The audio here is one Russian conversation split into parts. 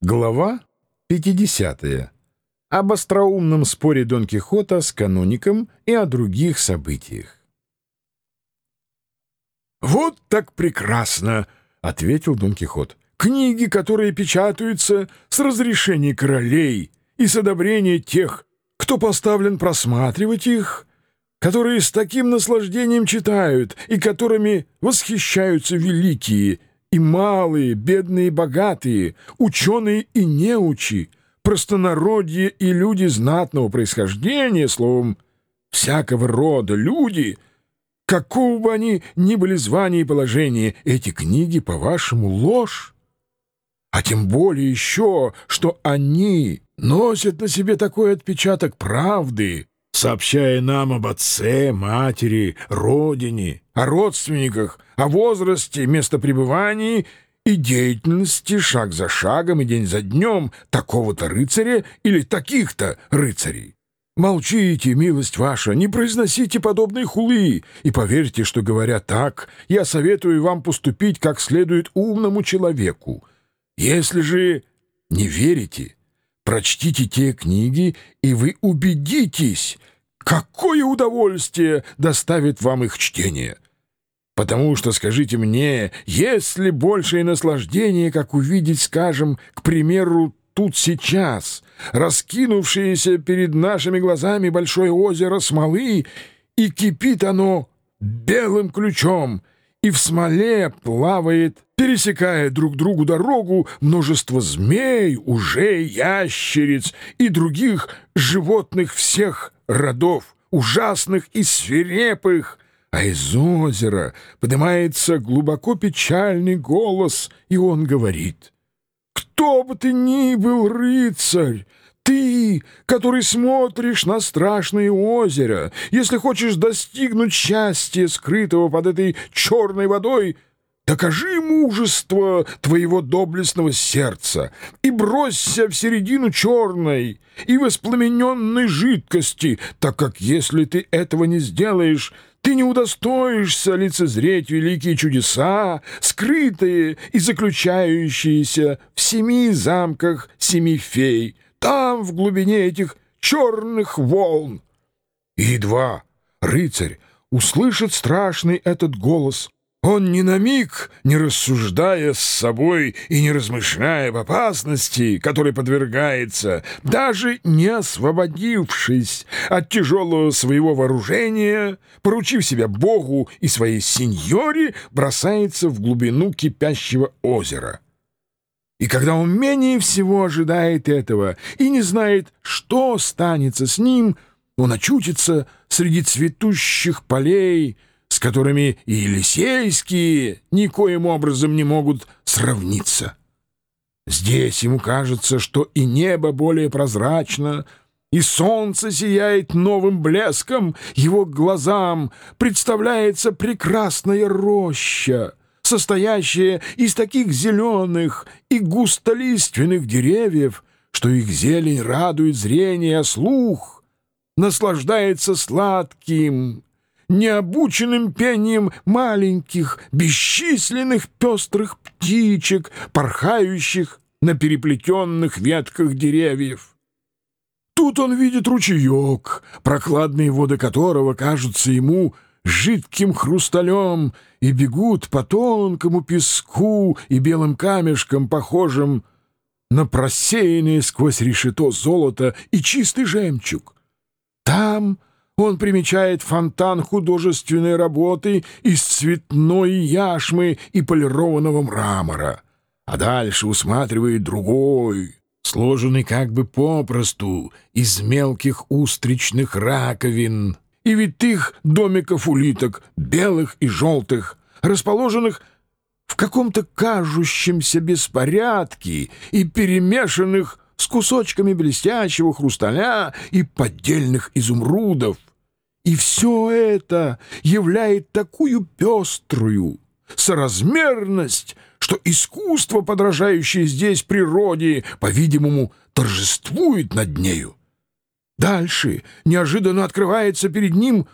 Глава 50. Об остроумном споре Дон Кихота с каноником и о других событиях. «Вот так прекрасно!» — ответил Дон Кихот. «Книги, которые печатаются с разрешения королей и с одобрения тех, кто поставлен просматривать их, которые с таким наслаждением читают и которыми восхищаются великие и малые, бедные и богатые, ученые и неучи, простонародье и люди знатного происхождения, словом, всякого рода люди, какого бы они ни были звания и положения, эти книги, по-вашему, ложь? А тем более еще, что они носят на себе такой отпечаток правды, сообщая нам об отце, матери, родине, о родственниках, о возрасте, местопребывании и деятельности шаг за шагом и день за днем такого-то рыцаря или таких-то рыцарей. Молчите, милость ваша, не произносите подобные хулы, и поверьте, что, говоря так, я советую вам поступить как следует умному человеку. Если же не верите, прочтите те книги, и вы убедитесь, какое удовольствие доставит вам их чтение. Потому что, скажите мне, есть ли большее наслаждение, как увидеть, скажем, к примеру, тут сейчас, раскинувшееся перед нашими глазами большое озеро смолы, и кипит оно белым ключом, и в смоле плавает, пересекая друг другу дорогу, множество змей, ужей, ящериц и других животных всех родов, ужасных и свирепых, а из озера поднимается глубоко печальный голос, и он говорит, «Кто бы ты ни был, рыцарь, ты, который смотришь на страшное озеро, если хочешь достигнуть счастья, скрытого под этой черной водой, — Докажи мужество твоего доблестного сердца и бросься в середину черной и воспламененной жидкости, так как если ты этого не сделаешь, ты не удостоишься лицезреть великие чудеса, скрытые и заключающиеся в семи замках семи фей, там, в глубине этих черных волн. И едва рыцарь услышит страшный этот голос — он ни на миг, не рассуждая с собой и не размышляя об опасности, которой подвергается, даже не освободившись от тяжелого своего вооружения, поручив себя Богу и своей сеньоре, бросается в глубину кипящего озера. И когда он менее всего ожидает этого и не знает, что станется с ним, он очутится среди цветущих полей, с которыми и Елисейские никоим образом не могут сравниться. Здесь ему кажется, что и небо более прозрачно, и солнце сияет новым блеском, его глазам представляется прекрасная роща, состоящая из таких зеленых и густолиственных деревьев, что их зелень радует зрение, а слух наслаждается сладким необученным пением маленьких, бесчисленных пестрых птичек, порхающих на переплетенных ветках деревьев. Тут он видит ручеек, прокладные воды которого кажутся ему жидким хрусталем и бегут по тонкому песку и белым камешкам, похожим на просеянные сквозь решето золото и чистый жемчуг. Там он примечает фонтан художественной работы из цветной яшмы и полированного мрамора, а дальше усматривает другой, сложенный как бы попросту из мелких устричных раковин и витых домиков улиток, белых и желтых, расположенных в каком-то кажущемся беспорядке и перемешанных с кусочками блестящего хрусталя и поддельных изумрудов. И все это являет такую пеструю соразмерность, что искусство, подражающее здесь природе, по-видимому, торжествует над нею. Дальше неожиданно открывается перед ним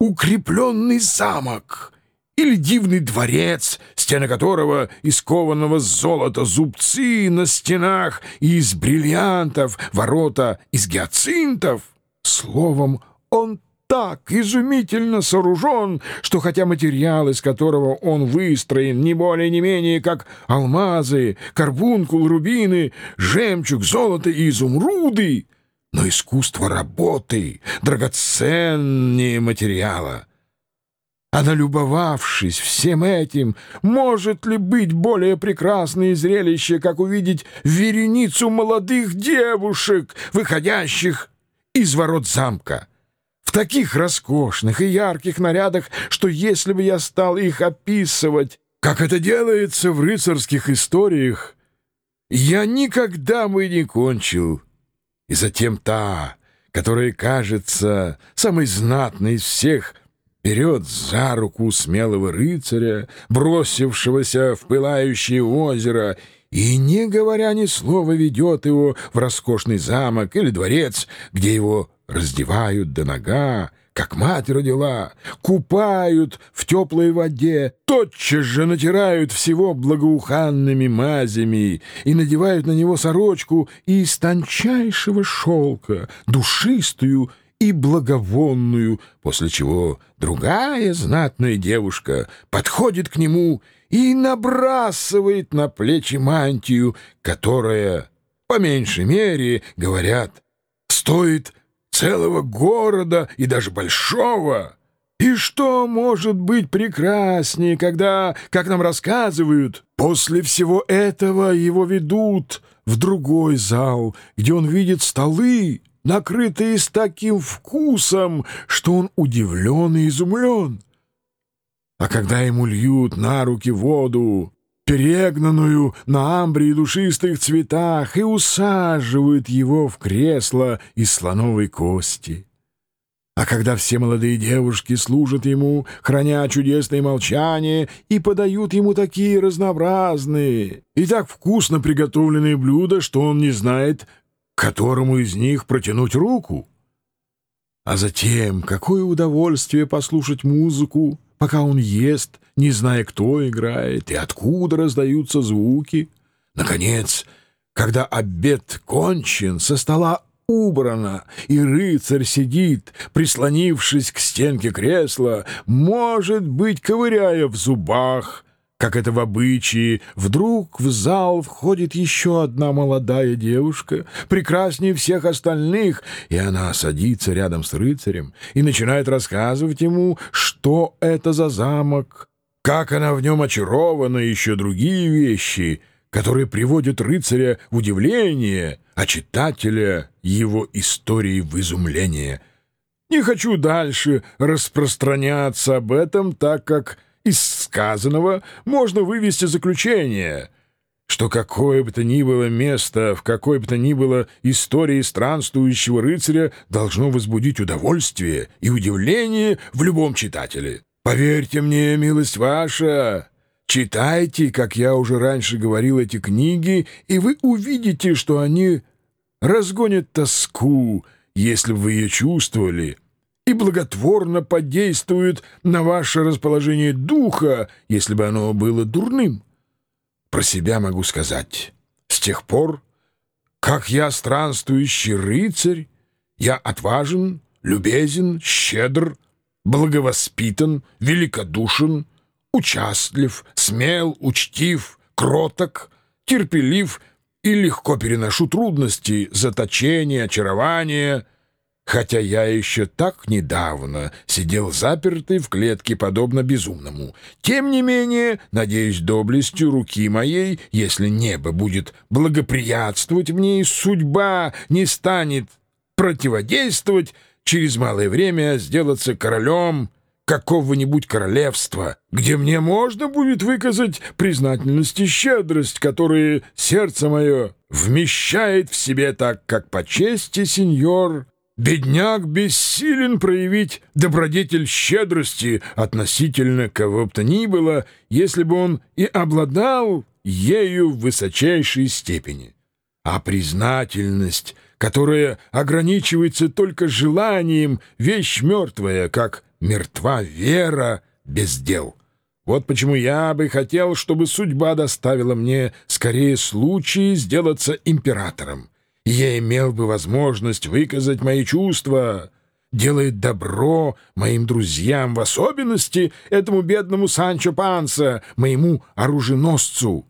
укрепленный замок, или дивный дворец, стены которого из кованого золота зубцы на стенах и из бриллиантов, ворота из гиацинтов. Словом, он так изумительно сооружен, что хотя материал, из которого он выстроен, не более не менее, как алмазы, карбункул, рубины, жемчуг, золото и изумруды, но искусство работы драгоценнее материала — а налюбовавшись всем этим, может ли быть более прекрасное зрелище, как увидеть вереницу молодых девушек, выходящих из ворот замка? В таких роскошных и ярких нарядах, что если бы я стал их описывать, как это делается в рыцарских историях, я никогда бы не кончил. И затем та, которая кажется самой знатной из всех — берет за руку смелого рыцаря, бросившегося в пылающее озеро, и, не говоря ни слова, ведет его в роскошный замок или дворец, где его раздевают до нога, как мать родила, купают в теплой воде, тотчас же натирают всего благоуханными мазями и надевают на него сорочку из тончайшего шелка, душистую и благовонную, после чего другая знатная девушка подходит к нему и набрасывает на плечи мантию, которая, по меньшей мере, говорят, стоит целого города и даже большого. И что может быть прекраснее, когда, как нам рассказывают, после всего этого его ведут в другой зал, где он видит столы, накрытые с таким вкусом, что он удивлен и изумлен. А когда ему льют на руки воду, перегнанную на амбре и душистых цветах, и усаживают его в кресло из слоновой кости. А когда все молодые девушки служат ему, храня чудесное молчание, и подают ему такие разнообразные и так вкусно приготовленные блюда, что он не знает, которому из них протянуть руку. А затем, какое удовольствие послушать музыку, пока он ест, не зная, кто играет и откуда раздаются звуки. Наконец, когда обед кончен, со стола убрано, и рыцарь сидит, прислонившись к стенке кресла, может быть, ковыряя в зубах, как это в обычае, вдруг в зал входит еще одна молодая девушка, прекраснее всех остальных, и она садится рядом с рыцарем и начинает рассказывать ему, что это за замок, как она в нем очарована и еще другие вещи, которые приводят рыцаря в удивление, а читателя его истории в изумление. Не хочу дальше распространяться об этом, так как из сказанного можно вывести заключение, что какое бы то ни было место в какой бы то ни было истории странствующего рыцаря должно возбудить удовольствие и удивление в любом читателе. Поверьте мне, милость ваша, читайте, как я уже раньше говорил, эти книги, и вы увидите, что они разгонят тоску, если бы вы ее чувствовали» и благотворно подействует на ваше расположение духа, если бы оно было дурным. Про себя могу сказать. С тех пор, как я странствующий рыцарь, я отважен, любезен, щедр, благовоспитан, великодушен, участлив, смел, учтив, кроток, терпелив и легко переношу трудности, заточения, очарования — хотя я еще так недавно сидел запертый в клетке, подобно безумному. Тем не менее, надеюсь, доблестью руки моей, если небо будет благоприятствовать мне и судьба не станет противодействовать, через малое время сделаться королем какого-нибудь королевства, где мне можно будет выказать признательность и щедрость, которые сердце мое вмещает в себе так, как по чести, сеньор, Бедняк бессилен проявить добродетель щедрости относительно кого бы то ни было, если бы он и обладал ею в высочайшей степени. А признательность, которая ограничивается только желанием, вещь мертвая, как мертва вера без дел. Вот почему я бы хотел, чтобы судьба доставила мне скорее случай сделаться императором. Я имел бы возможность выказать мои чувства, делает добро моим друзьям, в особенности этому бедному Санчо Панса, моему оруженосцу,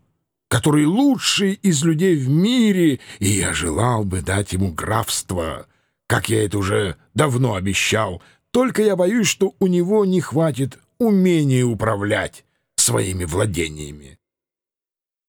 который лучший из людей в мире, и я желал бы дать ему графство, как я это уже давно обещал, только я боюсь, что у него не хватит умения управлять своими владениями.